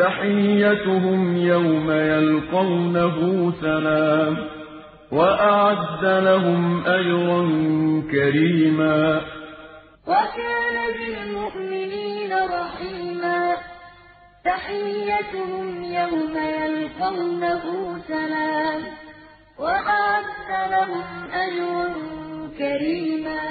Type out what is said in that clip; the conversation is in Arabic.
تَحِيَّتُهُمْ يَوْمَ يَلْقَوْنَهُ سَلَامٌ ۚ وَأَعَدَّ لَهُمْ أَجْرًا كَرِيمًا. وَكَانَ بِالْمُؤْمِنِينَ رَحِيمًا. تَحِيَّتُهُمْ يَوْمَ يَلْقَوْنَهُ سَلَامٌ ۚ وَأَعَدَّ لَهُمْ أَجْرًا كَرِيمًا.